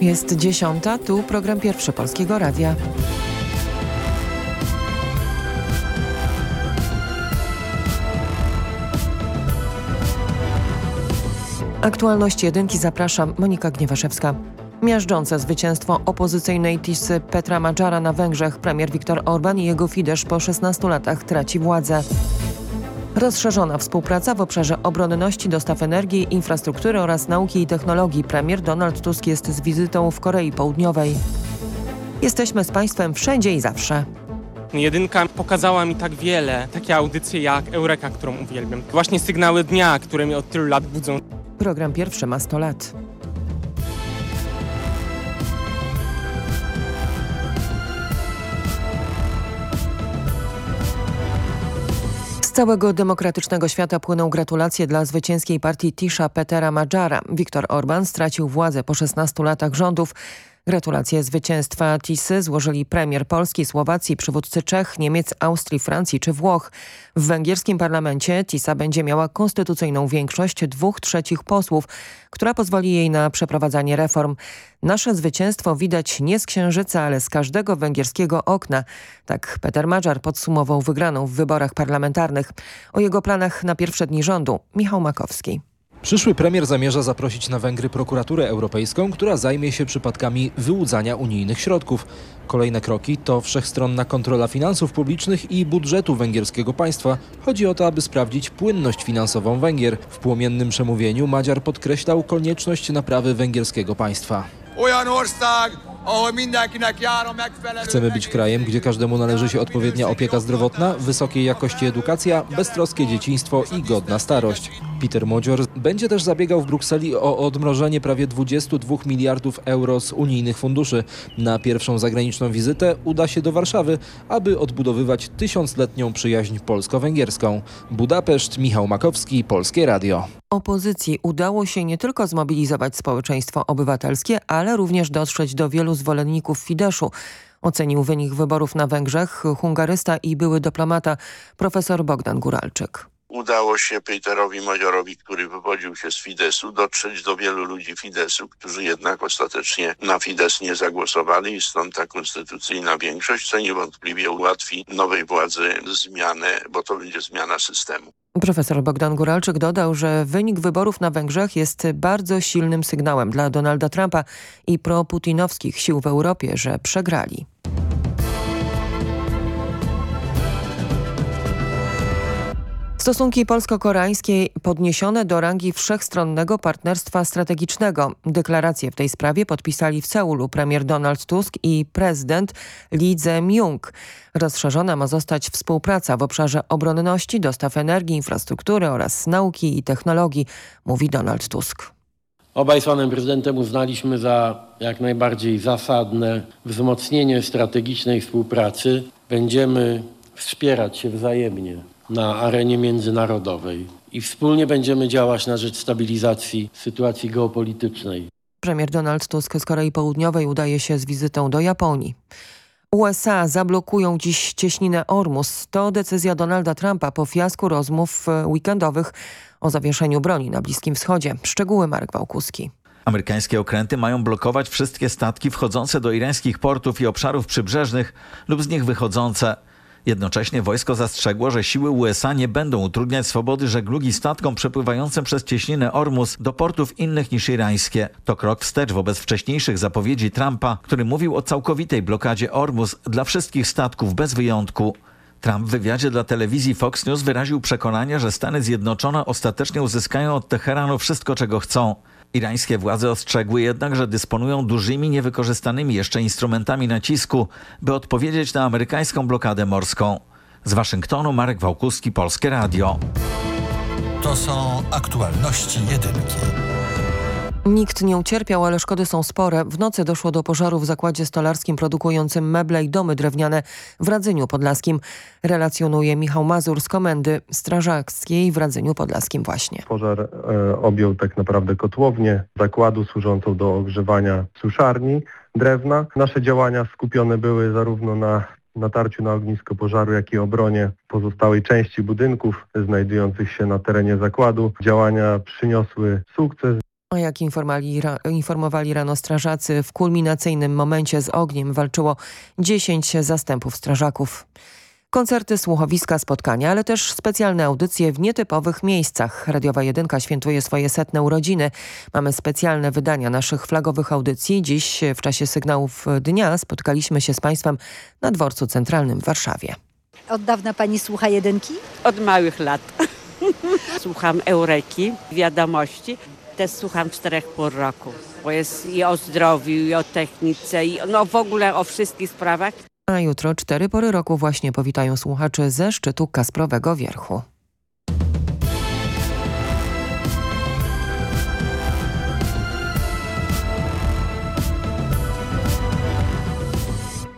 Jest dziesiąta, tu program pierwszy Polskiego Radia. Aktualność jedynki zapraszam Monika Gniewaszewska. Miażdżące zwycięstwo opozycyjnej Tisy Petra Madżara na Węgrzech premier Viktor Orban i jego Fidesz po 16 latach traci władzę. Rozszerzona współpraca w obszarze obronności, dostaw energii, infrastruktury oraz nauki i technologii. Premier Donald Tusk jest z wizytą w Korei Południowej. Jesteśmy z Państwem wszędzie i zawsze. Jedynka pokazała mi tak wiele, takie audycje jak Eureka, którą uwielbiam. Właśnie sygnały dnia, które mnie od tylu lat budzą. Program pierwszy ma 100 lat. Z całego demokratycznego świata płyną gratulacje dla zwycięskiej partii Tisza Petera Madżara. Viktor Orban stracił władzę po 16 latach rządów. Gratulacje zwycięstwa Tisy złożyli premier Polski, Słowacji, przywódcy Czech, Niemiec, Austrii, Francji czy Włoch. W węgierskim parlamencie Tisa będzie miała konstytucyjną większość dwóch trzecich posłów, która pozwoli jej na przeprowadzanie reform. Nasze zwycięstwo widać nie z księżyca, ale z każdego węgierskiego okna. Tak Peter Madżar podsumował wygraną w wyborach parlamentarnych. O jego planach na pierwsze dni rządu Michał Makowski. Przyszły premier zamierza zaprosić na Węgry prokuraturę europejską, która zajmie się przypadkami wyłudzania unijnych środków. Kolejne kroki to wszechstronna kontrola finansów publicznych i budżetu węgierskiego państwa. Chodzi o to, aby sprawdzić płynność finansową Węgier. W płomiennym przemówieniu Madziar podkreślał konieczność naprawy węgierskiego państwa. Chcemy być krajem, gdzie każdemu należy się odpowiednia opieka zdrowotna, wysokiej jakości edukacja, beztroskie dzieciństwo i godna starość. Peter Modzior będzie też zabiegał w Brukseli o odmrożenie prawie 22 miliardów euro z unijnych funduszy. Na pierwszą zagraniczną wizytę uda się do Warszawy, aby odbudowywać tysiącletnią przyjaźń polsko-węgierską. Budapeszt, Michał Makowski, Polskie Radio. Opozycji udało się nie tylko zmobilizować społeczeństwo obywatelskie, ale również dotrzeć do wielu zwolenników Fideszu. Ocenił wynik wyborów na Węgrzech hungarysta i były dyplomata profesor Bogdan Guralczyk. Udało się Peterowi Madziorowi, który wywodził się z Fidesu, dotrzeć do wielu ludzi Fidesu, którzy jednak ostatecznie na Fides nie zagłosowali i stąd ta konstytucyjna większość, co niewątpliwie ułatwi nowej władzy zmianę, bo to będzie zmiana systemu. Profesor Bogdan Guralczyk dodał, że wynik wyborów na Węgrzech jest bardzo silnym sygnałem dla Donalda Trumpa i proputinowskich sił w Europie, że przegrali. Stosunki polsko-koreańskie podniesione do rangi wszechstronnego partnerstwa strategicznego. Deklaracje w tej sprawie podpisali w Seulu premier Donald Tusk i prezydent Lee Jae-myung. Rozszerzona ma zostać współpraca w obszarze obronności, dostaw energii, infrastruktury oraz nauki i technologii, mówi Donald Tusk. Obaj z panem prezydentem uznaliśmy za jak najbardziej zasadne wzmocnienie strategicznej współpracy. Będziemy wspierać się wzajemnie na arenie międzynarodowej i wspólnie będziemy działać na rzecz stabilizacji sytuacji geopolitycznej. Premier Donald Tusk z Korei Południowej udaje się z wizytą do Japonii. USA zablokują dziś cieśninę Ormus. To decyzja Donalda Trumpa po fiasku rozmów weekendowych o zawieszeniu broni na Bliskim Wschodzie. Szczegóły Marek Wałkuski. Amerykańskie okręty mają blokować wszystkie statki wchodzące do irańskich portów i obszarów przybrzeżnych lub z nich wychodzące. Jednocześnie wojsko zastrzegło, że siły USA nie będą utrudniać swobody żeglugi statkom przepływającym przez cieśninę Ormus do portów innych niż irańskie. To krok wstecz wobec wcześniejszych zapowiedzi Trumpa, który mówił o całkowitej blokadzie Ormus dla wszystkich statków bez wyjątku. Trump w wywiadzie dla telewizji Fox News wyraził przekonanie, że Stany Zjednoczone ostatecznie uzyskają od Teheranu wszystko, czego chcą. Irańskie władze ostrzegły jednak, że dysponują dużymi, niewykorzystanymi jeszcze instrumentami nacisku, by odpowiedzieć na amerykańską blokadę morską. Z Waszyngtonu Marek Wałkuski, Polskie Radio. To są aktualności jedynki. Nikt nie ucierpiał, ale szkody są spore. W nocy doszło do pożaru w zakładzie stolarskim produkującym meble i domy drewniane w Radzyniu Podlaskim. Relacjonuje Michał Mazur z Komendy Strażackiej w Radzyniu Podlaskim właśnie. Pożar e, objął tak naprawdę kotłownię zakładu służącą do ogrzewania suszarni drewna. Nasze działania skupione były zarówno na natarciu na ognisko pożaru, jak i obronie pozostałej części budynków znajdujących się na terenie zakładu. Działania przyniosły sukces. A jak informowali, informowali rano strażacy, w kulminacyjnym momencie z ogniem walczyło 10 zastępów strażaków. Koncerty, słuchowiska, spotkania, ale też specjalne audycje w nietypowych miejscach. Radiowa Jedynka świętuje swoje setne urodziny. Mamy specjalne wydania naszych flagowych audycji. Dziś w czasie sygnałów dnia spotkaliśmy się z Państwem na dworcu centralnym w Warszawie. Od dawna Pani słucha Jedynki? Od małych lat. Słucham Eureki, wiadomości. Też słucham czterech pół roku, bo jest i o zdrowiu, i o technice, i no w ogóle o wszystkich sprawach. A jutro cztery pory roku właśnie powitają słuchaczy ze szczytu Kasprowego Wierchu.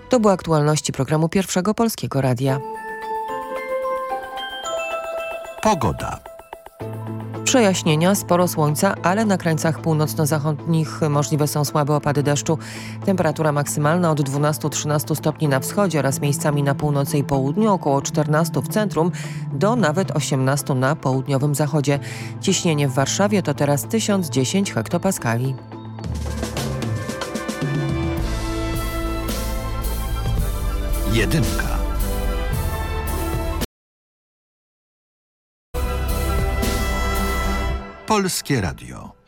To były aktualności programu Pierwszego Polskiego Radia. Pogoda. Przejaśnienia, sporo słońca, ale na krańcach północno-zachodnich możliwe są słabe opady deszczu. Temperatura maksymalna od 12-13 stopni na wschodzie oraz miejscami na północy i południu, około 14 w centrum, do nawet 18 na południowym zachodzie. Ciśnienie w Warszawie to teraz 1010 hektopaskali. Jedynka. Polskie Radio.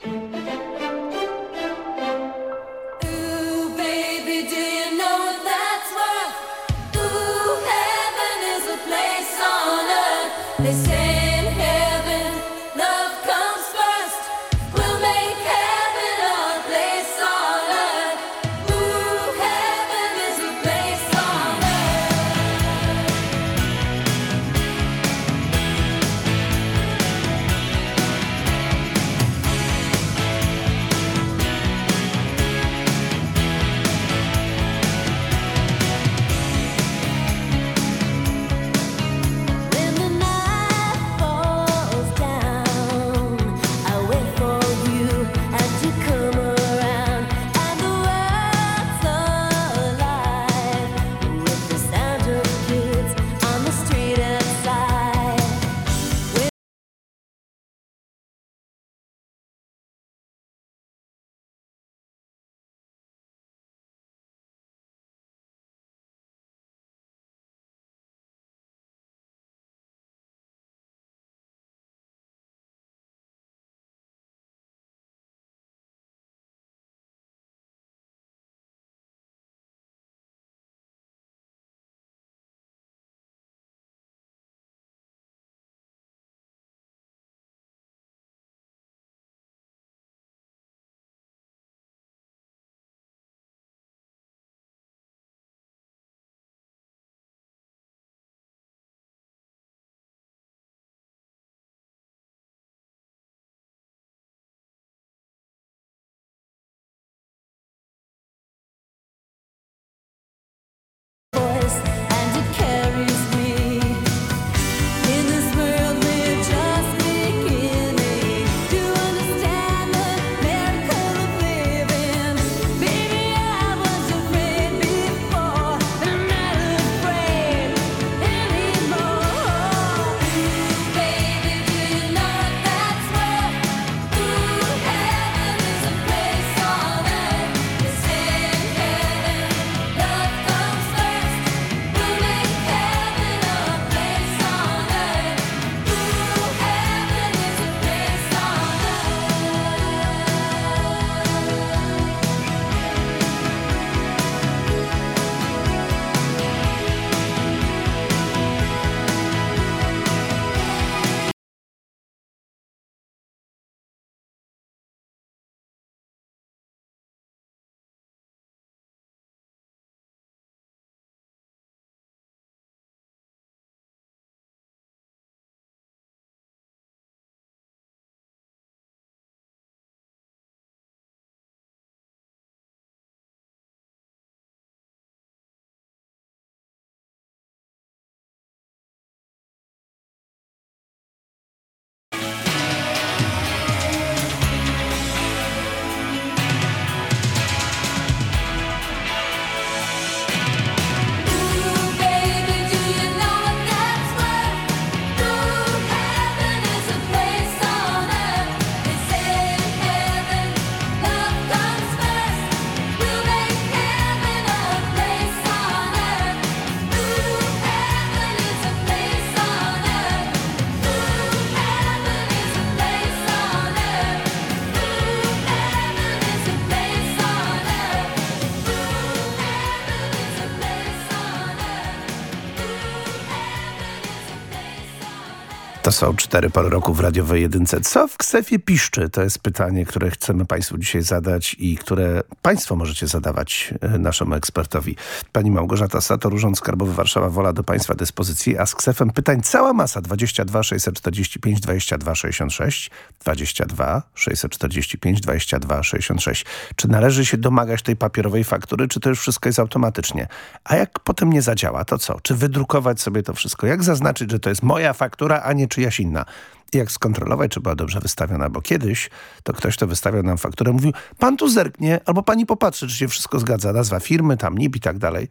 To są cztery pory roku w radiowej jedynce. Co w ksefie piszczy? To jest pytanie, które chcemy Państwu dzisiaj zadać i które Państwo możecie zadawać e, naszemu ekspertowi. Pani Małgorzata Sator, Urząd Skarbowy Warszawa, wola do Państwa dyspozycji, a z ksefem pytań cała masa 22 645 22 66 22 645 22 66. Czy należy się domagać tej papierowej faktury, czy to już wszystko jest automatycznie? A jak potem nie zadziała, to co? Czy wydrukować sobie to wszystko? Jak zaznaczyć, że to jest moja faktura, a nie czyjaś inna? I jak skontrolować, czy była dobrze wystawiona? Bo kiedyś to ktoś, kto wystawiał nam fakturę, mówił, pan tu zerknie, albo pani popatrzy, czy się wszystko zgadza, nazwa firmy, tam NIP i tak dalej.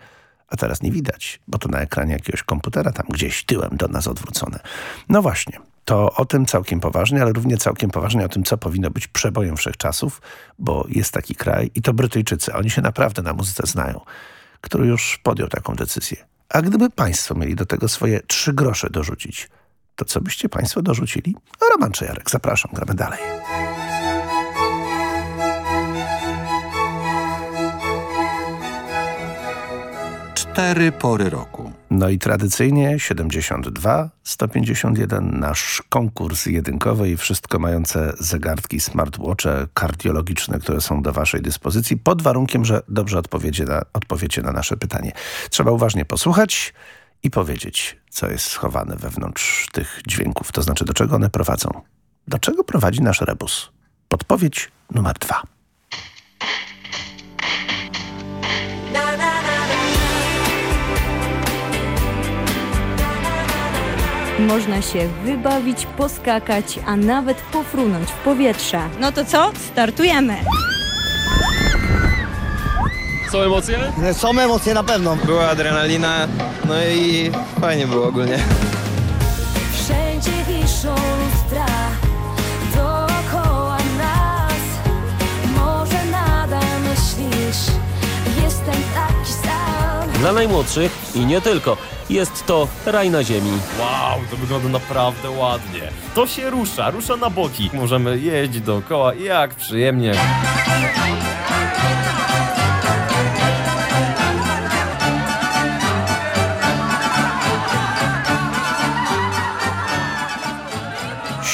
A teraz nie widać, bo to na ekranie jakiegoś komputera tam gdzieś tyłem do nas odwrócone. No właśnie, to o tym całkiem poważnie, ale równie całkiem poważnie o tym, co powinno być przebojem wszechczasów, bo jest taki kraj i to Brytyjczycy, oni się naprawdę na muzyce znają, który już podjął taką decyzję. A gdyby państwo mieli do tego swoje trzy grosze dorzucić, to co byście państwo dorzucili? Roman Czejarek, zapraszam, gramy dalej. Cztery pory roku. No i tradycyjnie 72, 151, nasz konkurs jedynkowy i wszystko mające zegarki, smartwatche kardiologiczne, które są do waszej dyspozycji, pod warunkiem, że dobrze odpowiecie na, odpowiecie na nasze pytanie. Trzeba uważnie posłuchać i powiedzieć, co jest schowane wewnątrz tych dźwięków, to znaczy do czego one prowadzą. Do czego prowadzi nasz rebus? Podpowiedź numer dwa. Można się wybawić, poskakać, a nawet pofrunąć w powietrze. No to co? Startujemy! Są emocje? Są emocje na pewno. Była adrenalina, no i fajnie było ogólnie. Wszędzie wiszą lustra dookoła nas. Może nadal myślisz, jestem taki sam. Dla najmłodszych i nie tylko. Jest to raj na ziemi. Wow, to wygląda naprawdę ładnie. To się rusza, rusza na boki. Możemy jeździć dookoła, jak przyjemnie.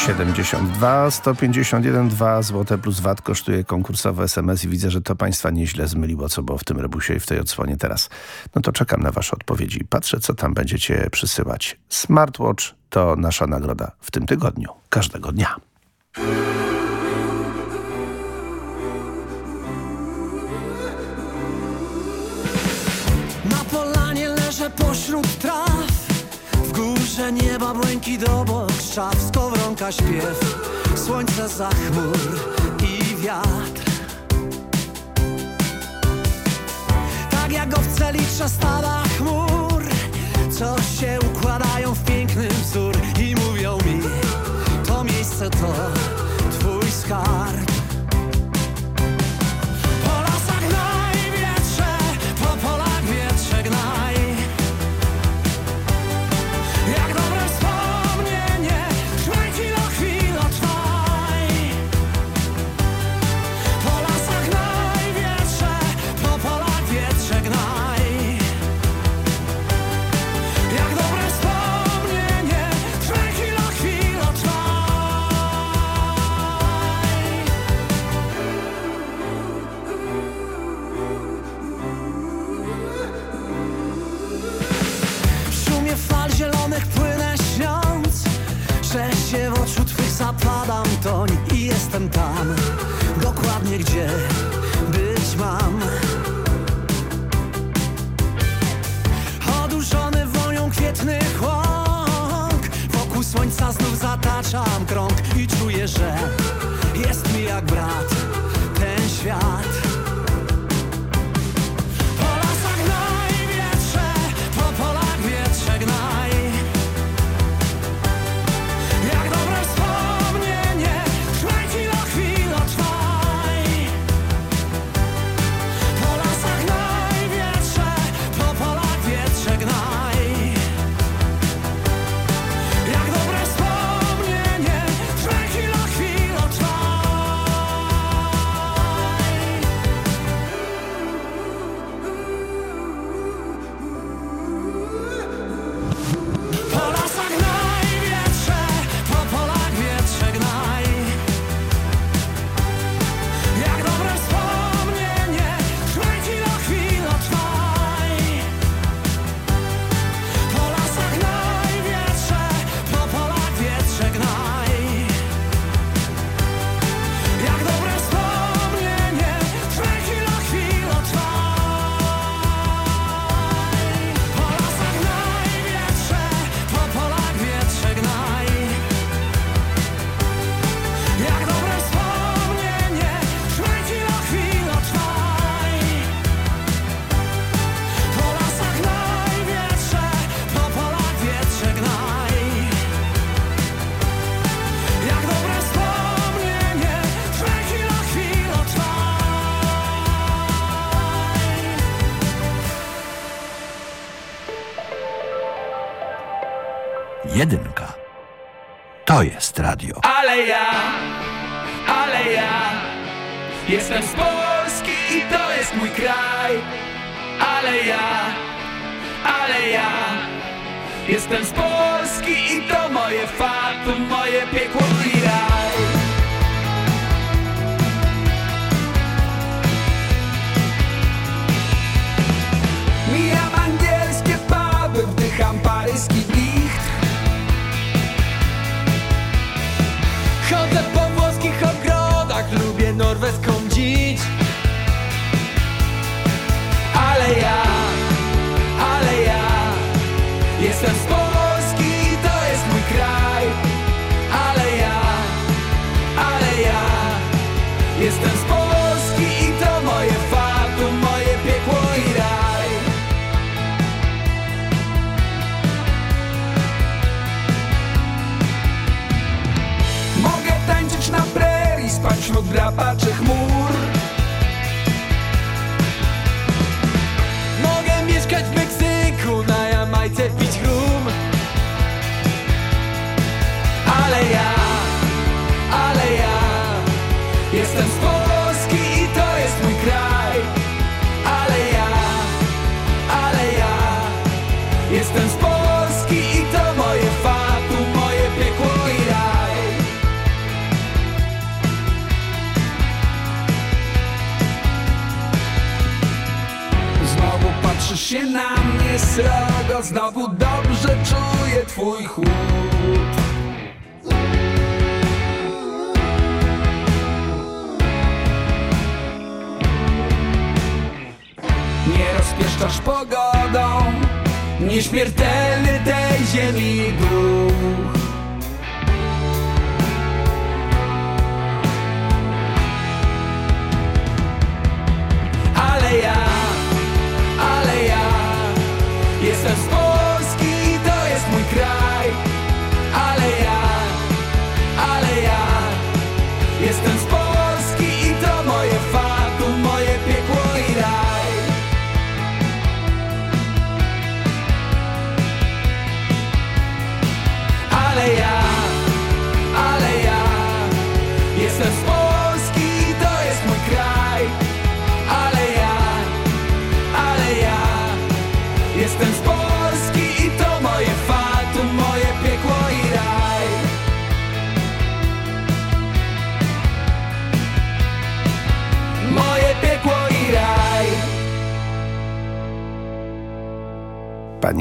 Siedemdziesiąt dwa, sto pięćdziesiąt jeden, dwa złote plus VAT kosztuje konkursowy SMS i widzę, że to Państwa nieźle zmyliło, co było w tym rebusie i w tej odsłonie teraz. No to czekam na Wasze odpowiedzi. Patrzę, co tam będziecie przysyłać. Smartwatch to nasza nagroda w tym tygodniu, każdego dnia. Na polanie leżę pośród traw Górze nieba błękit obok szaf Skowronka śpiew, słońce za chmur i wiatr. Tak jak owce liczę stada chmur Co się układają w piękny wzór I mówią mi To miejsce to twój skarb I jestem tam, dokładnie gdzie być mam. Odurzony wonią kwietnych łąk Wokół słońca znów zataczam krąg I czuję, że jest mi jak brat ten świat Jestem z Polski i to moje fatum, moje piekło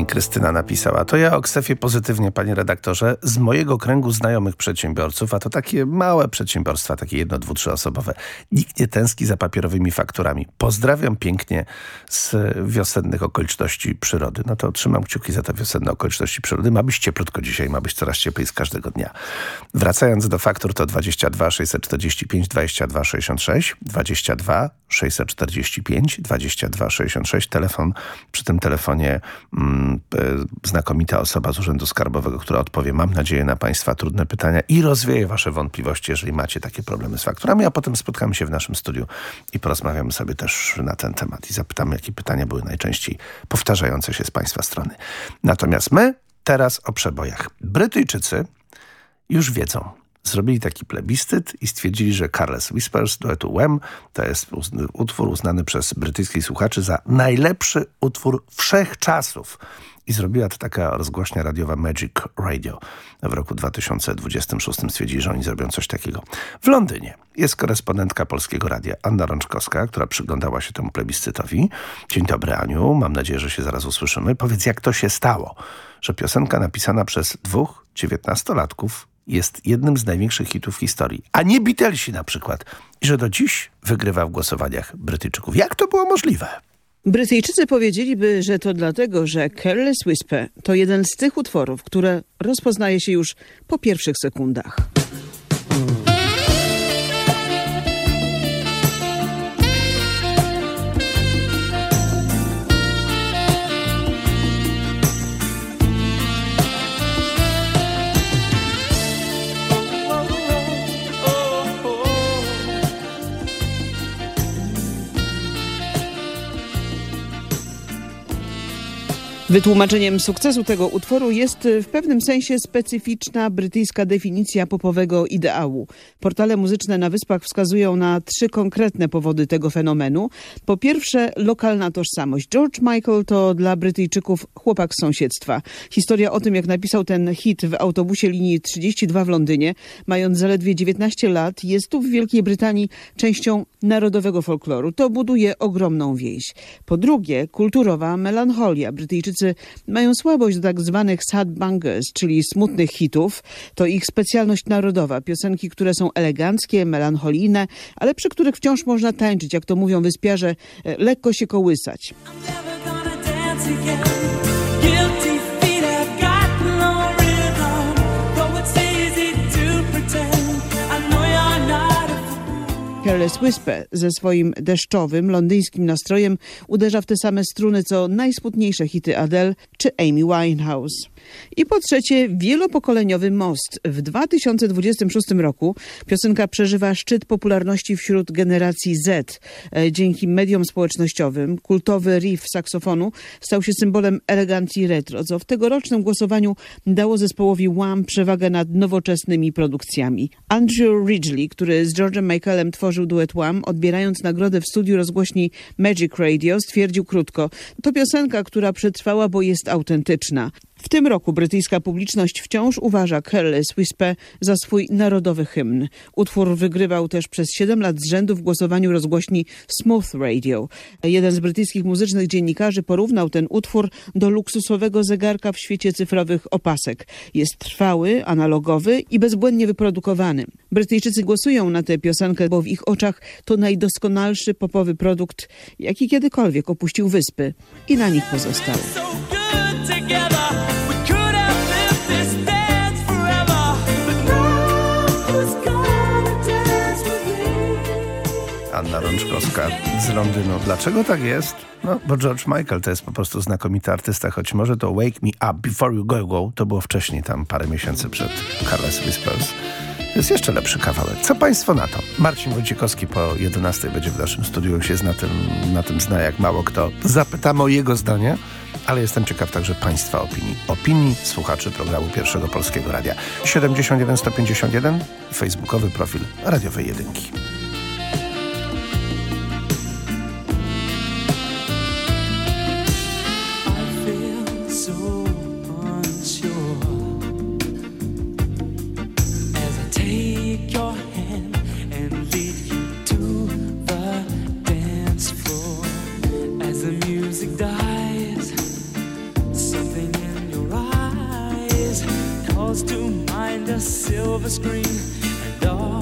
Krystyna napisała, to ja o Ksefie pozytywnie, panie redaktorze, z mojego kręgu znajomych przedsiębiorców, a to takie małe przedsiębiorstwa, takie jedno, dwu, trzyosobowe. Nikt nie tęskni za papierowymi fakturami. Pozdrawiam pięknie z wiosennych okoliczności przyrody. No to trzymam kciuki za te wiosenne okoliczności przyrody. Ma być cieplutko dzisiaj, ma być coraz cieplej z każdego dnia. Wracając do faktur, to 22 645 22 66, 22 645 22 66, telefon, przy tym telefonie mm, znakomita osoba z Urzędu Skarbowego, która odpowie, mam nadzieję, na Państwa trudne pytania i rozwieje Wasze wątpliwości, jeżeli macie takie problemy z fakturami, a potem spotkamy się w naszym studiu i porozmawiamy sobie też na ten temat i zapytamy, jakie pytania były najczęściej powtarzające się z Państwa strony. Natomiast my teraz o przebojach. Brytyjczycy już wiedzą, zrobili taki plebiscyt i stwierdzili, że Careless Whispers duetu Wham to jest utwór uznany przez brytyjskich słuchaczy za najlepszy utwór wszechczasów. I zrobiła to taka rozgłośnia radiowa Magic Radio. W roku 2026 stwierdzili, że oni zrobią coś takiego. W Londynie jest korespondentka Polskiego Radia Anna Rączkowska, która przyglądała się temu plebiscytowi. Dzień dobry Aniu, mam nadzieję, że się zaraz usłyszymy. Powiedz, jak to się stało, że piosenka napisana przez dwóch dziewiętnastolatków jest jednym z największych hitów w historii, a nie Beatlesi na przykład. I że do dziś wygrywa w głosowaniach Brytyjczyków. Jak to było możliwe? Brytyjczycy powiedzieliby, że to dlatego, że Careless Whisper to jeden z tych utworów, które rozpoznaje się już po pierwszych sekundach. Wytłumaczeniem sukcesu tego utworu jest w pewnym sensie specyficzna brytyjska definicja popowego ideału. Portale muzyczne na Wyspach wskazują na trzy konkretne powody tego fenomenu. Po pierwsze, lokalna tożsamość. George Michael to dla Brytyjczyków chłopak z sąsiedztwa. Historia o tym, jak napisał ten hit w autobusie linii 32 w Londynie, mając zaledwie 19 lat, jest tu w Wielkiej Brytanii częścią narodowego folkloru. To buduje ogromną więź. Po drugie, kulturowa melancholia. Brytyjczycy mają słabość do tak zwanych sad bangers, czyli smutnych hitów. To ich specjalność narodowa. Piosenki, które są eleganckie, melancholijne, ale przy których wciąż można tańczyć, jak to mówią wyspiarze, e, lekko się kołysać. Careless Whisper ze swoim deszczowym, londyńskim nastrojem uderza w te same struny co najsmutniejsze hity Adele czy Amy Winehouse. I po trzecie, wielopokoleniowy most. W 2026 roku piosenka przeżywa szczyt popularności wśród generacji Z. E, Dzięki mediom społecznościowym kultowy riff saksofonu stał się symbolem elegancji retro, co w tegorocznym głosowaniu dało zespołowi Wham przewagę nad nowoczesnymi produkcjami. Andrew Ridgely, który z George'em Michaelem tworzył duet Wham, odbierając nagrodę w studiu rozgłośni Magic Radio, stwierdził krótko, to piosenka, która przetrwała, bo jest autentyczna. W tym roku brytyjska publiczność wciąż uważa Careless Whisper za swój narodowy hymn. Utwór wygrywał też przez 7 lat z rzędu w głosowaniu rozgłośni Smooth Radio. Jeden z brytyjskich muzycznych dziennikarzy porównał ten utwór do luksusowego zegarka w świecie cyfrowych opasek. Jest trwały, analogowy i bezbłędnie wyprodukowany. Brytyjczycy głosują na tę piosenkę, bo w ich oczach to najdoskonalszy popowy produkt, jaki kiedykolwiek opuścił wyspy i na nich pozostał. Anna Rączkowska z Londynu. Dlaczego tak jest? No, bo George Michael to jest po prostu znakomity artysta, choć może to Wake Me Up Before You Go Go, to było wcześniej, tam parę miesięcy przed Careless Whispers. Jest jeszcze lepszy kawałek. Co państwo na to? Marcin Wojciechowski po 11 będzie w naszym studiu, się na tym, na tym zna jak mało kto. Zapytamy o jego zdanie, ale jestem ciekaw także państwa opinii. Opinii słuchaczy programu Pierwszego Polskiego Radia. 71 151, facebookowy profil radiowej jedynki. Calls to mind a silver screen and all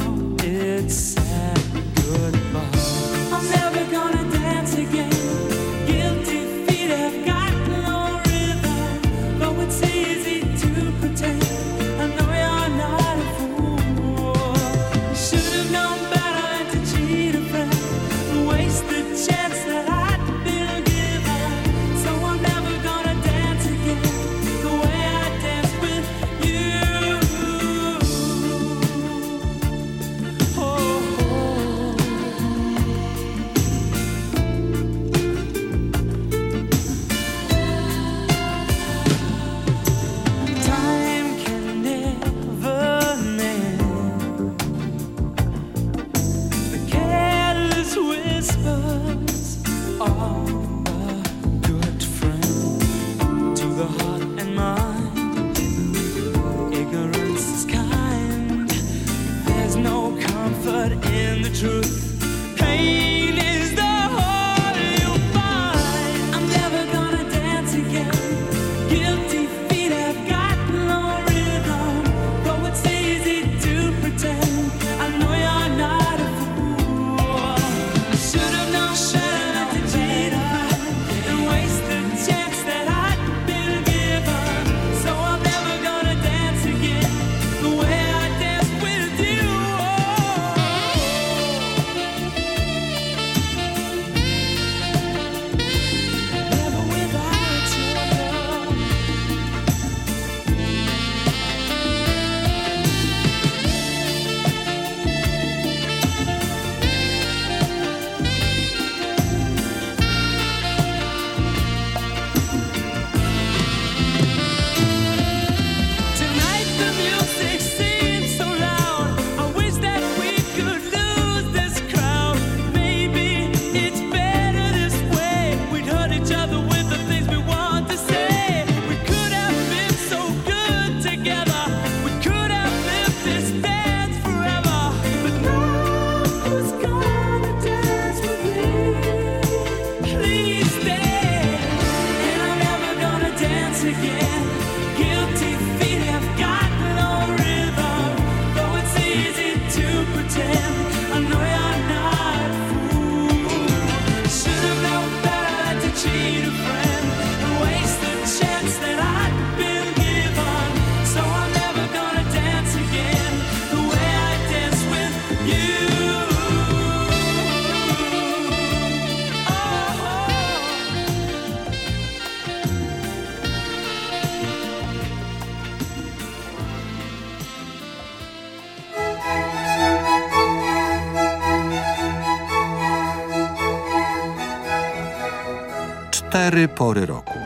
Cztery pory roku.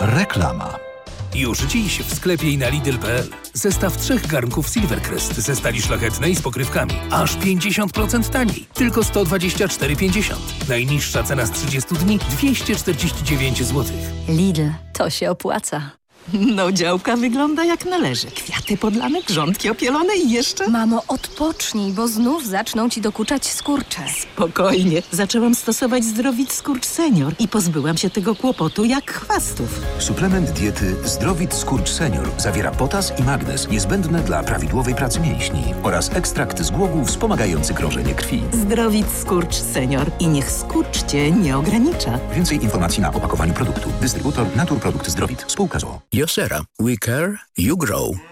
Reklama. Już dziś w sklepie i na Lidl.pl. Zestaw trzech garnków Silvercrest ze stali szlachetnej z pokrywkami. Aż 50% taniej. Tylko 124,50. Najniższa cena z 30 dni 249 zł. Lidl, to się opłaca. No działka wygląda jak należy. Kwiaty podlane, grządki opielone i jeszcze... Mamo, odpocznij, bo znów zaczną ci dokuczać skurcze. Spokojnie. Zaczęłam stosować Zdrowit Skurcz Senior i pozbyłam się tego kłopotu jak chwastów. Suplement diety Zdrowit Skurcz Senior zawiera potas i magnez niezbędne dla prawidłowej pracy mięśni oraz ekstrakt z głogów wspomagający krążenie krwi. Zdrowit Skurcz Senior i niech skurcz cię nie ogranicza. Więcej informacji na opakowaniu produktu. Dystrybutor Naturprodukt Zdrowit. Spółka ZOO. Josera. We care, you grow.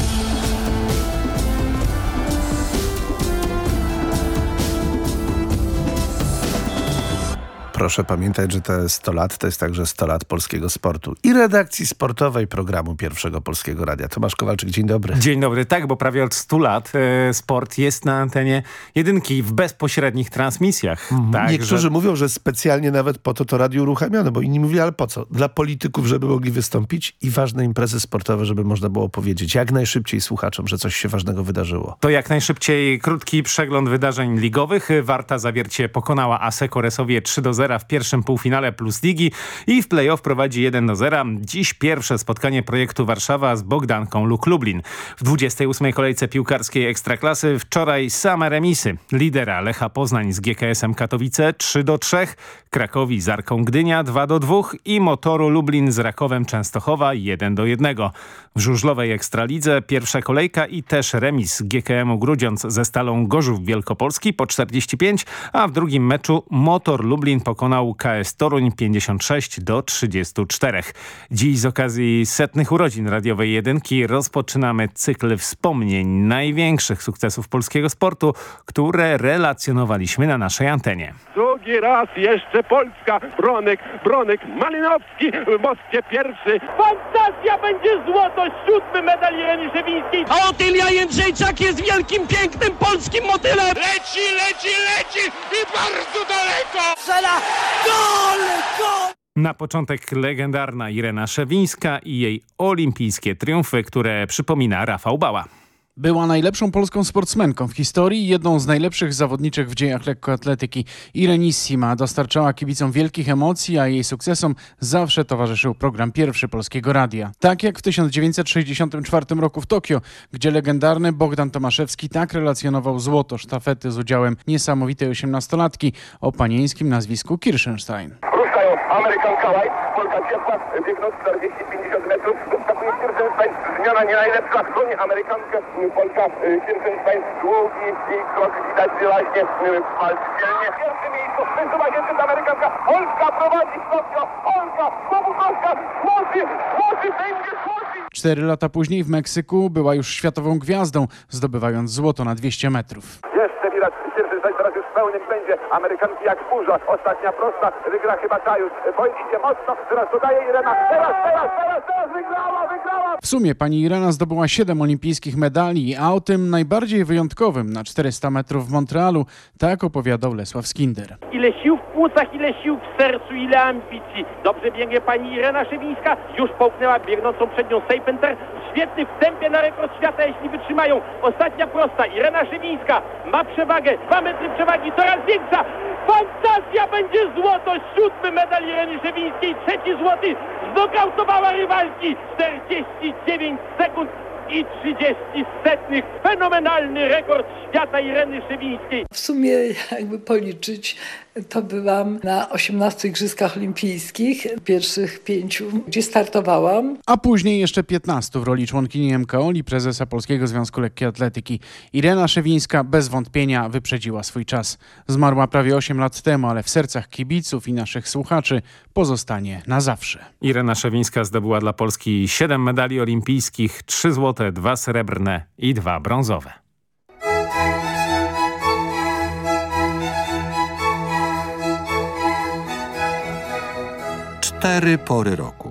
Proszę pamiętać, że te 100 lat to jest także 100 lat polskiego sportu i redakcji sportowej programu Pierwszego Polskiego Radia. Tomasz Kowalczyk, dzień dobry. Dzień dobry, tak, bo prawie od 100 lat e, sport jest na antenie jedynki w bezpośrednich transmisjach. Mhm. Tak, Niektórzy że... mówią, że specjalnie nawet po to to radio uruchamione, bo inni mówili, ale po co? Dla polityków, żeby mogli wystąpić i ważne imprezy sportowe, żeby można było powiedzieć jak najszybciej słuchaczom, że coś się ważnego wydarzyło. To jak najszybciej krótki przegląd wydarzeń ligowych. Warta Zawiercie pokonała ASE Koresowie 3 do 0 w pierwszym półfinale Plus Ligi i w playoff prowadzi 1 do 0. Dziś pierwsze spotkanie projektu Warszawa z Bogdanką Luk Lublin. W 28. kolejce piłkarskiej Ekstraklasy wczoraj same remisy. Lidera Lecha Poznań z GKS-em Katowice 3 do 3, Krakowi z Arką Gdynia 2 do 2 i Motoru Lublin z Rakowem Częstochowa 1 do 1. W żużlowej Ekstralidze pierwsza kolejka i też remis GKM-u Grudziądz ze Stalą Gorzów Wielkopolski po 45, a w drugim meczu Motor Lublin pokonał KS Toruń 56 do 34. Dziś z okazji setnych urodzin radiowej jedynki rozpoczynamy cykl wspomnień największych sukcesów polskiego sportu, które relacjonowaliśmy na naszej antenie. Drugi raz jeszcze Polska. Bronek, Bronek, Malinowski, Moskie pierwszy. Fantazja będzie złoto, siódmy medal Ireny Szewińskiej. A Otylia Jędrzejczak jest wielkim, pięknym polskim motylem. Leci, leci, leci i bardzo daleko. Strzela, gol, gol. Na początek legendarna Irena Szewińska i jej olimpijskie triumfy, które przypomina Rafał Bała. Była najlepszą polską sportsmenką w historii i jedną z najlepszych zawodniczek w dziejach lekkoatletyki. Irenissima dostarczała kibicom wielkich emocji, a jej sukcesom zawsze towarzyszył program Pierwszy Polskiego Radia. Tak jak w 1964 roku w Tokio, gdzie legendarny Bogdan Tomaszewski tak relacjonował złoto sztafety z udziałem niesamowitej osiemnastolatki o panieńskim nazwisku Kirchenstein. Ruszają White, Polka ciepła, biegną 40-50 metrów, wyskakuje Kirchenstein, zmiana nie najlepsza, goni Amerykankę, Polka Kirchenstein, długi i krok widać wyraźnie w palc dzielnie. Pierwsze miejsce, wysuwa się przed Amerykanka, Polska prowadzi Tokio, Polka, Polska, smuci, smuci, będzie smuci. Cztery lata później w Meksyku była już światową gwiazdą, zdobywając złoto na 200 metrów. Jeszcze widać Kirchenstein teraz już w pełnym będzie. Amerykanki jak burza. Ostatnia prosta. Wygra chyba Kajus. Boj idzie mocno. Teraz dodaje Irena. Teraz, teraz, teraz, teraz. W sumie pani Irena zdobyła 7 olimpijskich medali, a o tym najbardziej wyjątkowym na 400 metrów w Montrealu tak opowiadał Lesław Skinder. Ile sił w płucach, ile sił w sercu, ile ambicji. Dobrze biegnie pani Irena Szewińska. Już połknęła biegnącą przed nią Sejpenter. Świetny w tempie na rekord świata, jeśli wytrzymają. Ostatnia prosta. Irena Szewińska ma przewagę. Dwa metry przewagi, coraz większa. Fantazja będzie złoto. Siódmy medal Ireny Szewińskiej. Trzeci złoty. Znokautowała rywalki. 49 sekund i 30 setnych. Fenomenalny rekord świata Ireny Szewińskiej. W sumie jakby policzyć, to byłam na 18 Igrzyskach Olimpijskich, pierwszych pięciu, gdzie startowałam. A później jeszcze 15 w roli członkini MKOL i prezesa Polskiego Związku Lekkiej Atletyki. Irena Szewińska bez wątpienia wyprzedziła swój czas. Zmarła prawie 8 lat temu, ale w sercach kibiców i naszych słuchaczy pozostanie na zawsze. Irena Szewińska zdobyła dla Polski 7 medali olimpijskich, 3 złote, 2 srebrne i 2 brązowe. Cztery pory roku.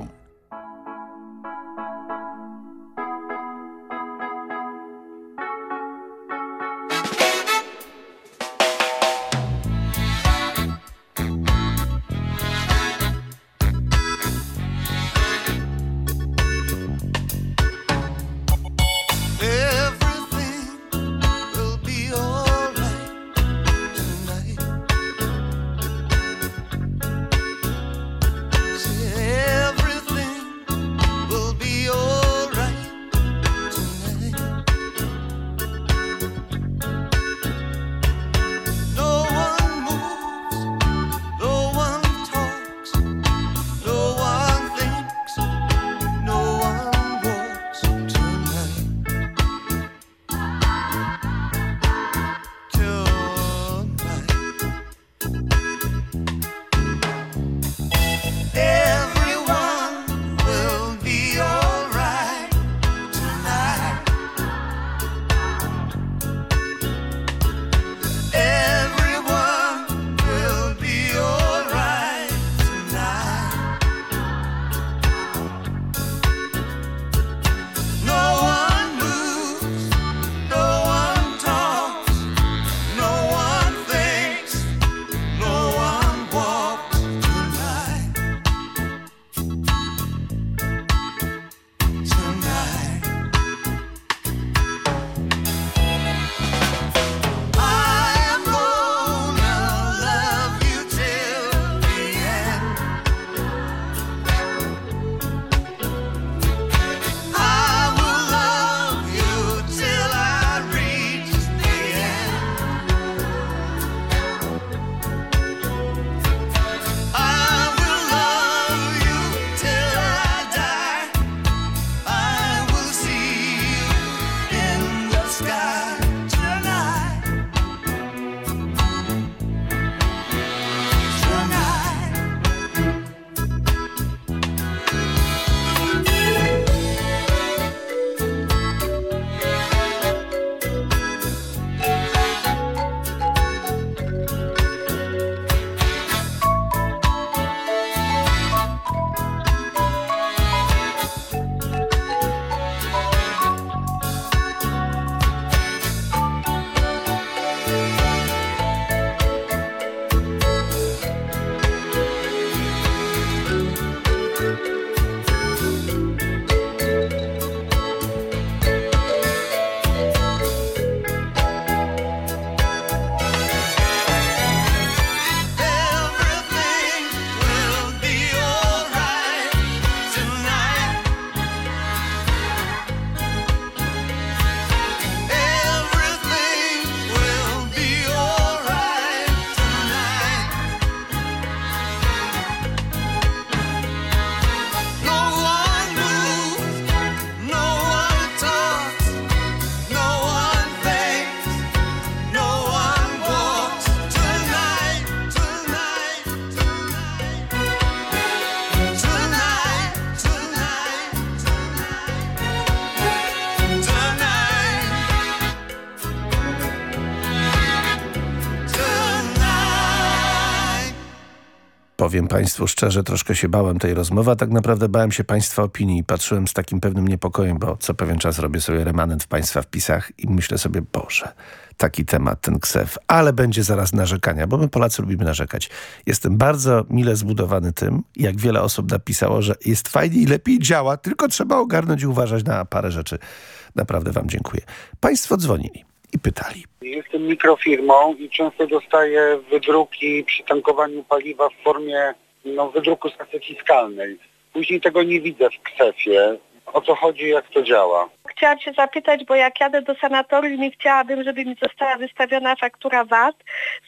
Powiem Państwu szczerze, troszkę się bałem tej rozmowy, a tak naprawdę bałem się Państwa opinii i patrzyłem z takim pewnym niepokojem, bo co pewien czas robię sobie remanent w Państwa wpisach i myślę sobie, Boże, taki temat, ten ksef, ale będzie zaraz narzekania, bo my Polacy lubimy narzekać. Jestem bardzo mile zbudowany tym, jak wiele osób napisało, że jest fajnie i lepiej działa, tylko trzeba ogarnąć i uważać na parę rzeczy. Naprawdę Wam dziękuję. Państwo dzwonili i pytali. Jestem mikrofirmą i często dostaję wydruki przy tankowaniu paliwa w formie no, wydruku z kasy fiskalnej. Później tego nie widzę w ksefie. O co chodzi, jak to działa? Chciałam się zapytać, bo jak jadę do sanatorium i chciałabym, żeby mi została wystawiona faktura VAT,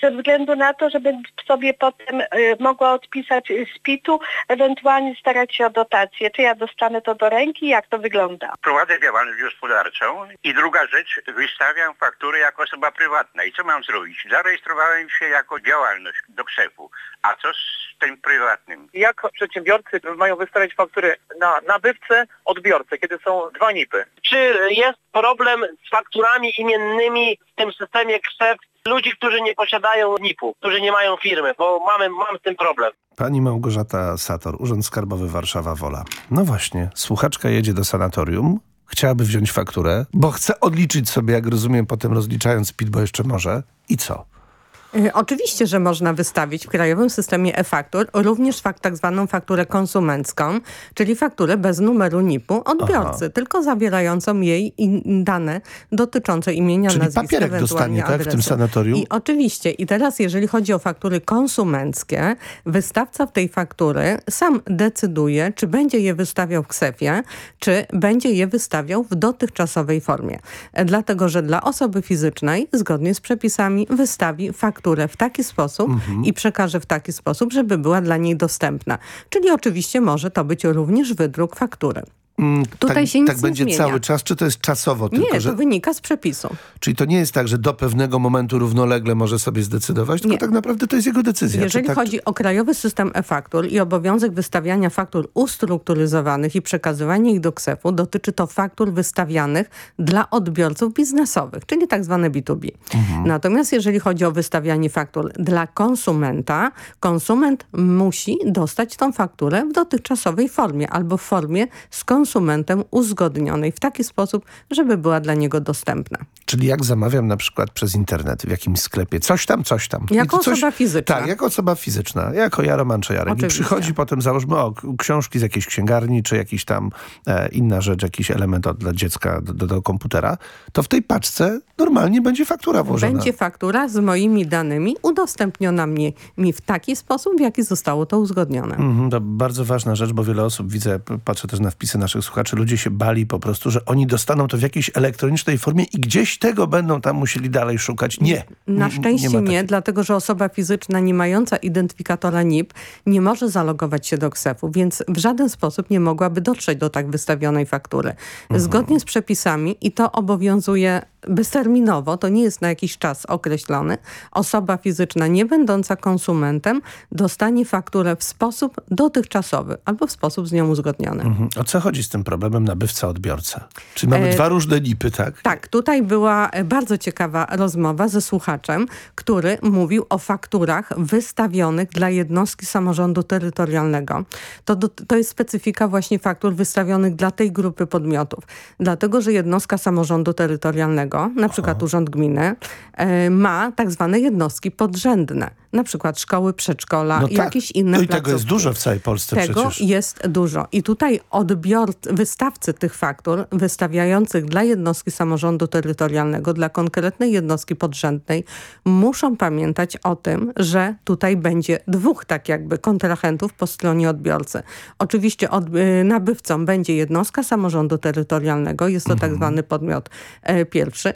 ze względu na to, żebym sobie potem y, mogła odpisać y, z PIT-u, ewentualnie starać się o dotację. Czy ja dostanę to do ręki? Jak to wygląda? Prowadzę działalność gospodarczą i druga rzecz, wystawiam faktury jako osoba prywatna. I co mam zrobić? Zarejestrowałem się jako działalność do krzefu. A co z tym prywatnym? Jak przedsiębiorcy mają wystawiać faktury na nabywcę, odbiorcę, kiedy są dwa NIP-y? Czy jest problem z fakturami imiennymi w tym systemie KSEF ludzi, którzy nie posiadają NIP-u, którzy nie mają firmy, bo mamy, mam z tym problem. Pani Małgorzata Sator, Urząd Skarbowy Warszawa Wola. No właśnie, słuchaczka jedzie do sanatorium, chciałaby wziąć fakturę, bo chce odliczyć sobie, jak rozumiem, potem rozliczając PIT, bo jeszcze może. I co? Y, Oczywiście, że można wystawić w krajowym systemie e-faktur również fakt, tak zwaną fakturę konsumencką, czyli fakturę bez numeru NIP-u odbiorcy, Aha. tylko zawierającą jej dane dotyczące imienia, Czyli nazwiska, papierek dostanie, tak, w tym sanatorium? I oczywiście. I teraz, jeżeli chodzi o faktury konsumenckie, wystawca w tej faktury sam decyduje, czy będzie je wystawiał w ksefie, czy będzie je wystawiał w dotychczasowej formie. E, Dlatego, że dla osoby fizycznej, zgodnie z przepisami, wystawi fakturę w taki sposób Mhm. i przekaże w taki sposób, żeby była dla niej dostępna. Czyli oczywiście może to być również wydruk faktury. Mm, Tutaj tak, się nic tak nie będzie zmienia. cały czas, czy to jest czasowo tylko, Nie, że... to wynika z przepisu. Czyli to nie jest tak, że do pewnego momentu równolegle może sobie zdecydować, tylko Nie. tak naprawdę to jest jego decyzja. Jeżeli czy tak, chodzi o krajowy system e-faktur i obowiązek wystawiania faktur ustrukturyzowanych i przekazywania ich do KSEF-u, dotyczy to faktur wystawianych dla odbiorców biznesowych, czyli tak zwane B2B. Mhm. Natomiast jeżeli chodzi o wystawianie faktur dla konsumenta, konsument musi dostać tą fakturę w dotychczasowej formie albo w formie z konsumentem uzgodnionej w taki sposób, żeby była dla niego dostępna. Czyli jak zamawiam na przykład przez internet w jakimś sklepie, coś tam, coś tam. Jako coś, osoba fizyczna. Tak, jako osoba fizyczna, jako ja Roman Czajarek. I przychodzi potem, załóżmy, o, książki z jakiejś księgarni, czy jakiś tam e, inna rzecz, jakiś element od, dla dziecka do, do, do komputera, to w tej paczce normalnie będzie faktura włożona. Będzie faktura z moimi danymi udostępniona mnie, mi w taki sposób, w jaki zostało to uzgodnione. Mhm, to bardzo ważna rzecz, bo wiele osób, widzę, patrzę też na wpisy naszych słuchaczy, ludzie się bali po prostu, że oni dostaną to w jakiejś elektronicznej formie i gdzieś tego będą tam musieli dalej szukać. Nie. Na nie, szczęście nie, takiej- dlatego że osoba fizyczna nie mająca identyfikatora NIP nie może zalogować się do KSEF-u, więc w żaden sposób nie mogłaby dotrzeć do tak wystawionej faktury. Mhm. Zgodnie z przepisami i to obowiązuje bezterminowo, to nie jest na jakiś czas określony, osoba fizyczna nie będąca konsumentem dostanie fakturę w sposób dotychczasowy albo w sposób z nią uzgodniony. Mhm. O co chodzi z tym problemem nabywca-odbiorca? Czyli mamy E, dwa różne nipy, tak? Tak, tutaj była e, bardzo ciekawa rozmowa ze słuchaczem, który mówił o fakturach wystawionych dla jednostki samorządu terytorialnego. To, to jest specyfika właśnie faktur wystawionych dla tej grupy podmiotów. Dlatego, że jednostka samorządu terytorialnego, na przykład Urząd Gminy, e, ma tak zwane jednostki podrzędne. Na przykład szkoły, przedszkola No i tak. jakieś inne No i tego jest placówki. dużo w całej Polsce Tego przecież. jest dużo. I tutaj odbiorcy, wystawcy tych faktur, wystawiających dla jednostki samorządu terytorialnego, dla konkretnej jednostki podrzędnej, muszą pamiętać o tym, że tutaj będzie dwóch tak jakby kontrahentów po stronie odbiorcy. Oczywiście od, y, nabywcą będzie jednostka samorządu terytorialnego, jest to Mhm. tak zwany podmiot e, pierwszy.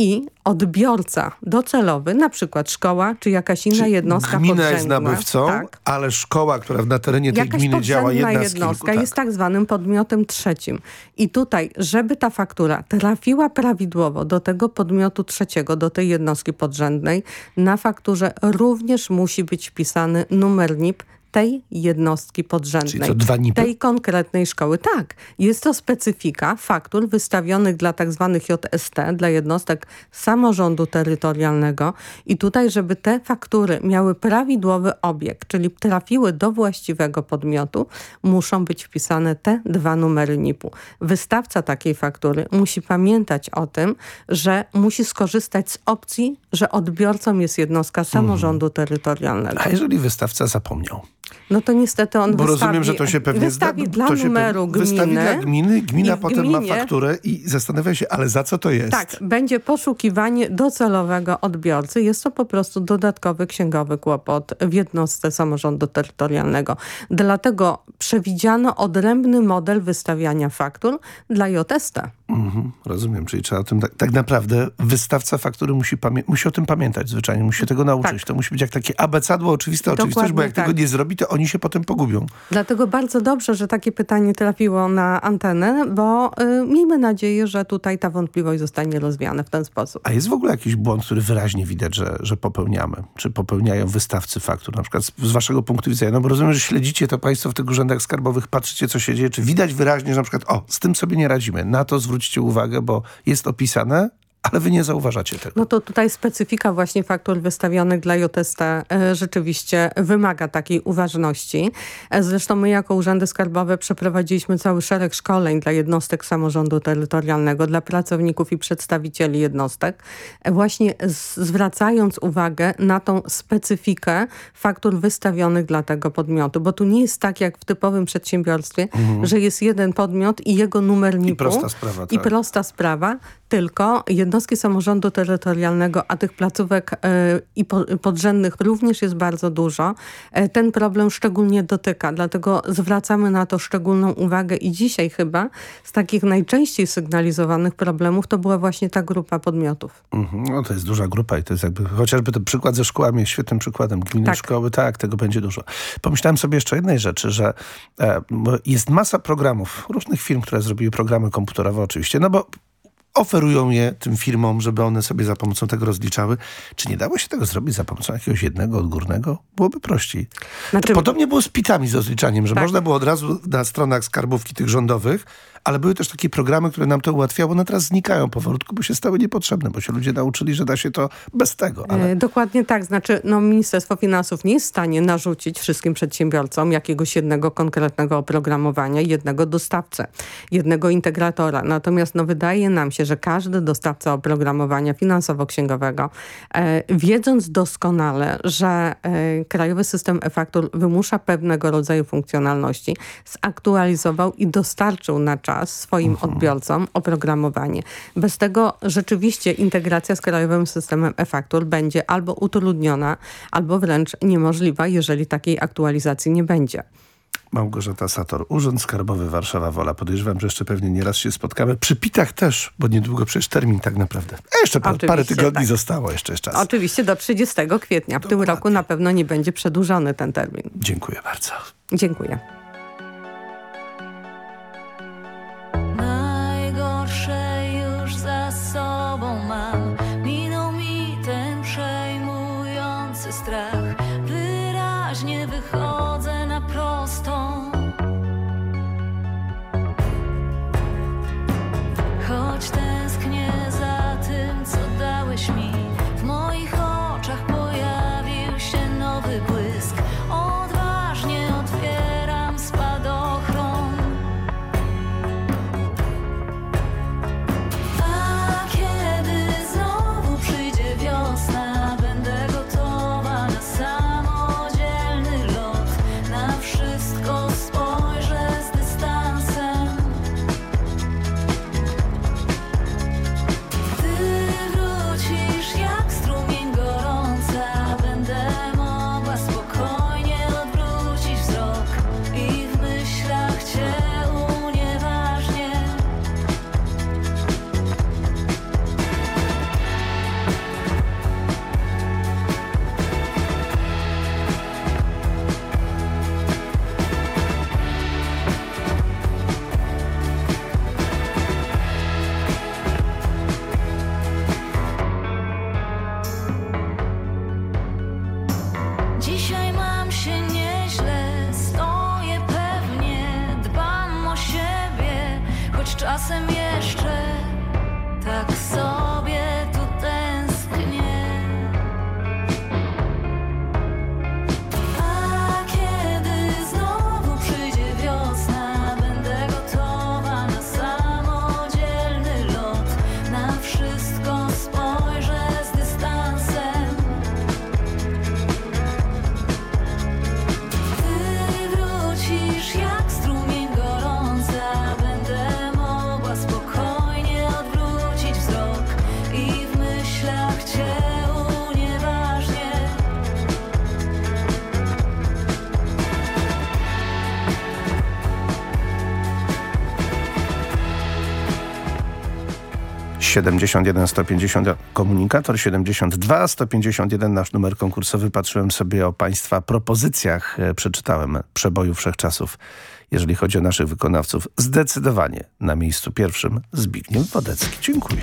I odbiorca docelowy, na przykład szkoła, czy jakaś inna jednostka Gmina podrzędna. jest nabywcą, Tak. ale szkoła, która na terenie tej Jakaś gminy działa, jedna z kilku. jednostka Tak. jest tak zwanym podmiotem trzecim. I tutaj, żeby ta faktura trafiła prawidłowo do tego podmiotu trzeciego, do tej jednostki podrzędnej, na fakturze również musi być wpisany numer NIP tej jednostki podrzędnej. Czyli co, dwa nipy? Tej konkretnej szkoły. Tak. Jest to specyfika faktur wystawionych dla tak zwanych JST, dla jednostek samorządu terytorialnego i tutaj, żeby te faktury miały prawidłowy obieg, czyli trafiły do właściwego podmiotu, muszą być wpisane te dwa numery NIP-u. Wystawca takiej faktury musi pamiętać o tym, że musi skorzystać z opcji, że odbiorcą jest jednostka samorządu terytorialnego. A jeżeli wystawca zapomniał? No to niestety on Bo wystawi, rozumiem, że to się pewnie wystawi zda, dla to się numeru pe- gminy. Wystawi dla gminy, gmina potem ma gminie- fakturę i zastanawia się, ale za co to jest? Tak, będzie poszukiwanie docelowego odbiorcy. Jest to po prostu dodatkowy księgowy kłopot w jednostce samorządu terytorialnego. Dlatego przewidziano odrębny model wystawiania faktur dla JST. Mhm, rozumiem, czyli trzeba o tym tak, tak naprawdę wystawca faktury musi, musi o tym pamiętać zwyczajnie, musi się tego nauczyć. To musi być jak takie abecadło, oczywista oczywistość, bo Tak. Dokładnie jak tego tak. nie zrobi, to oni się potem pogubią. Dlatego bardzo dobrze, że takie pytanie trafiło na antenę, bo y, miejmy nadzieję, że tutaj ta wątpliwość zostanie rozwiana w ten sposób. A jest w ogóle jakiś błąd, który wyraźnie widać, że, że popełniamy? Czy popełniają wystawcy faktur, na przykład z, z waszego punktu widzenia? No bo rozumiem, że śledzicie to państwo w tych urzędach skarbowych, patrzycie, co się dzieje. Czy widać wyraźnie, że na przykład o, z tym sobie nie radzimy, na to zwróćcie uwagę, bo jest opisane, ale wy nie zauważacie tego. No to tutaj specyfika właśnie faktur wystawionych dla JST e, rzeczywiście wymaga takiej uważności. E, Zresztą my jako urzędy skarbowe przeprowadziliśmy cały szereg szkoleń dla jednostek samorządu terytorialnego, dla pracowników i przedstawicieli jednostek, e, właśnie zwracając uwagę na tą specyfikę faktur wystawionych dla tego podmiotu, bo tu nie jest tak jak w typowym przedsiębiorstwie, Mhm. że jest jeden podmiot i jego numer NIP-u. prosta sprawa, I tak. prosta sprawa, tylko jednostki samorządu terytorialnego, a tych placówek e, i po, podrzędnych również jest bardzo dużo. E, ten problem szczególnie dotyka, dlatego zwracamy na to szczególną uwagę i dzisiaj chyba z takich najczęściej sygnalizowanych problemów to była właśnie ta grupa podmiotów. Mhm, No to jest duża grupa i to jest jakby, chociażby ten przykład ze szkołami jest świetnym przykładem. Gminne Tak. szkoły, tak, tego będzie dużo. Pomyślałem sobie jeszcze o jednej rzeczy, że e, jest masa programów, różnych firm, które zrobiły programy komputerowe oczywiście, no bo oferują je tym firmom, żeby one sobie za pomocą tego rozliczały. Czy nie dało się tego zrobić za pomocą jakiegoś jednego odgórnego? Byłoby prościej. Znaczy- podobnie było z pitami, z rozliczaniem, że Tak. można było od razu na stronach skarbówki tych rządowych, ale były też takie programy, które nam to ułatwiały. One teraz znikają powolutku, bo się stały niepotrzebne, bo się ludzie nauczyli, że da się to bez tego. Ale E, Dokładnie tak. Znaczy, no, Ministerstwo Finansów nie jest w stanie narzucić wszystkim przedsiębiorcom jakiegoś jednego konkretnego oprogramowania, jednego dostawcę, jednego integratora. Natomiast no, wydaje nam się, że każdy dostawca oprogramowania finansowo-księgowego, e, wiedząc doskonale, że e, Krajowy System e-Faktur wymusza pewnego rodzaju funkcjonalności, zaktualizował i dostarczył na czas swoim odbiorcom oprogramowanie. Bez tego rzeczywiście integracja z Krajowym Systemem e-Faktur będzie albo utrudniona, albo wręcz niemożliwa, jeżeli takiej aktualizacji nie będzie. Małgorzata Sator, Urząd Skarbowy Warszawa Wola. Podejrzewam, że jeszcze pewnie nieraz się spotkamy. Przy pitach też, bo niedługo przecież termin tak naprawdę. A jeszcze parę, parę tygodni tak. zostało, jeszcze jest czas. Oczywiście do 30 kwietnia. W tym roku na pewno nie będzie przedłużony ten termin. Dziękuję bardzo. Dziękuję. czasem jeszcze tak są. 71 150 komunikator, 72 151 nasz numer konkursowy. Patrzyłem sobie o Państwa propozycjach, e, przeczytałem przeboju wszechczasów. Jeżeli chodzi o naszych wykonawców, zdecydowanie na miejscu pierwszym Zbigniew Wodecki. Dziękuję.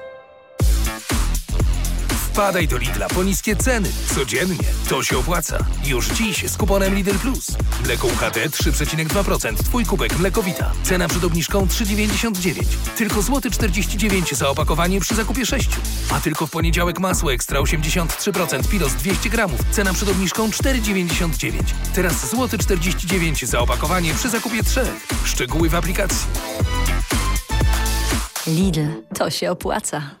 Wpadaj do Lidla po niskie ceny. Codziennie. To się opłaca. Już dziś z kuponem Lidl Plus. Mleko UHT 3,2%. Twój kubek mlekowita. Cena przed obniżką 3,99. Tylko złoty 49 zł za opakowanie przy zakupie 6. A tylko w poniedziałek masło ekstra 83% pilos 200 gramów. Cena przed obniżką 4,99. Teraz złoty 49 za opakowanie przy zakupie 3. Szczegóły w aplikacji. Lidl, to się opłaca.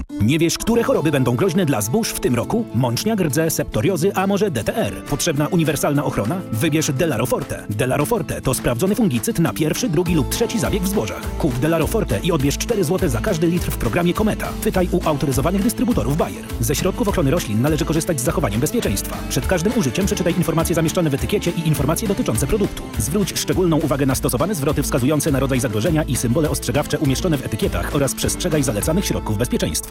Nie wiesz, które choroby będą groźne dla zbóż w tym roku? Mącznia, rdze, septoriozy, a może DTR? Potrzebna uniwersalna ochrona? Wybierz Delaro Forte. Delaro Forte to sprawdzony fungicyd na pierwszy, drugi lub trzeci zabieg w zbożach. Kup Delaro Forte i odbierz 4 zł za każdy litr w programie Kometa. Pytaj u autoryzowanych dystrybutorów Bayer. Ze środków ochrony roślin należy korzystać z zachowaniem bezpieczeństwa. Przed każdym użyciem przeczytaj informacje zamieszczone w etykiecie i informacje dotyczące produktu. Zwróć szczególną uwagę na stosowane zwroty wskazujące na rodzaj zagrożenia i symbole ostrzegawcze umieszczone w etykietach oraz przestrzegaj zalecanych środków bezpieczeństwa.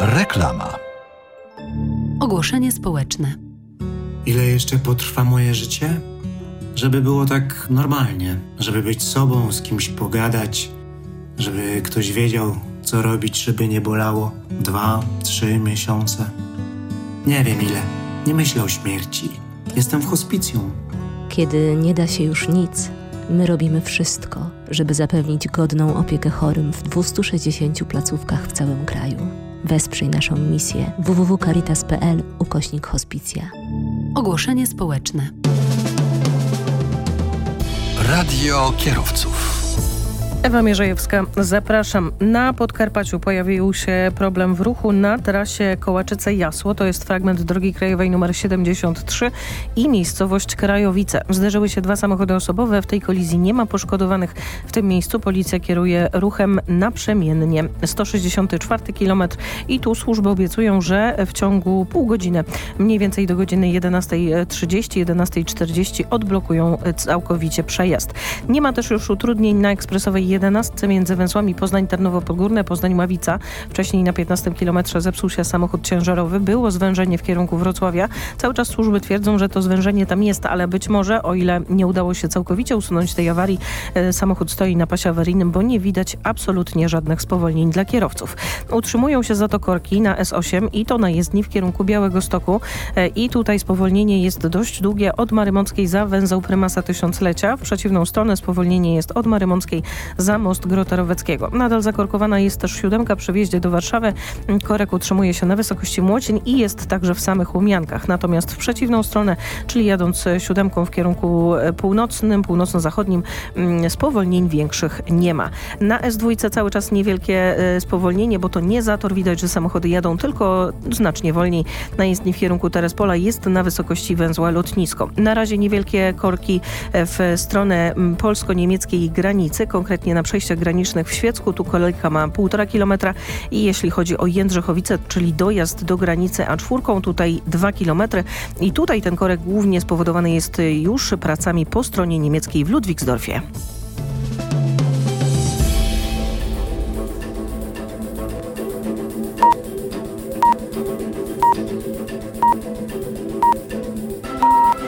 Reklama. Ogłoszenie społeczne. Ile jeszcze potrwa moje życie? Żeby było tak normalnie, żeby być sobą, z kimś pogadać, żeby ktoś wiedział, co robić, żeby nie bolało dwa, trzy miesiące. Nie wiem ile. Nie myślę o śmierci. Jestem w hospicjum. Kiedy nie da się już nic, my robimy wszystko, żeby zapewnić godną opiekę chorym w 260 placówkach w całym kraju. Wesprzyj naszą misję www.caritas.pl ukośnik hospicja. Ogłoszenie społeczne. Radio kierowców. Ewa Mierzejewska, zapraszam. Na Podkarpaciu pojawił się problem w ruchu na trasie Kołaczyce-Jasło. To jest fragment drogi krajowej nr 73 i miejscowość Krajowice. Zderzyły się dwa samochody osobowe. W tej kolizji nie ma poszkodowanych. W tym miejscu policja kieruje ruchem naprzemiennie. 164 km i tu służby obiecują, że w ciągu pół godziny, mniej więcej do godziny 11.30, 11.40 odblokują całkowicie przejazd. Nie ma też już utrudnień na ekspresowej 11 między węzłami Poznań-Tarnowo-Podgórne, Poznań-Ławica. Wcześniej na 15 kilometrze zepsuł się samochód ciężarowy. Było zwężenie w kierunku Wrocławia. Cały czas służby twierdzą, że to zwężenie tam jest, ale być może, o ile nie udało się całkowicie usunąć tej awarii, e, samochód stoi na pasie awaryjnym, bo nie widać absolutnie żadnych spowolnień dla kierowców. Utrzymują się za to korki na S8 i to na jezdni w kierunku Białego Stoku e, i tutaj spowolnienie jest dość długie od Marymockiej za węzeł Prymasa Tysiąclecia. W przeciwną stronę spowolnienie jest od Marymockiej za most Grota Roweckiego. Nadal zakorkowana jest też siódemka przy wjeździe do Warszawy. Korek utrzymuje się na wysokości Młocin i jest także w samych Łumiankach. Natomiast w przeciwną stronę, czyli jadąc siódemką w kierunku północnym, północno-zachodnim, mm, spowolnień większych nie ma. Na S2 cały czas niewielkie e, spowolnienie, bo to nie zator. Widać, że samochody jadą tylko znacznie wolniej. Na jezdni w kierunku Terespola jest na wysokości węzła lotnisko. Na razie niewielkie korki e, w stronę mm, polsko-niemieckiej granicy, konkretnie na przejściach granicznych w Świecku. Tu kolejka ma półtora kilometra i jeśli chodzi o Jędrzechowice, czyli dojazd do granicy A4, tutaj dwa kilometry i tutaj ten korek głównie spowodowany jest już pracami po stronie niemieckiej w Ludwigsdorfie.